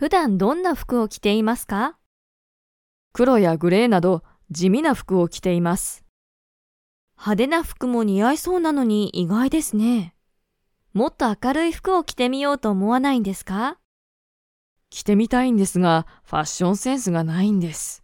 普段どんな服を着ていますか？黒やグレーなど地味な服を着ています。派手な服も似合いそうなのに意外ですね。もっと明るい服を着てみようと思わないんですか？着てみたいんですが、ファッションセンスがないんです。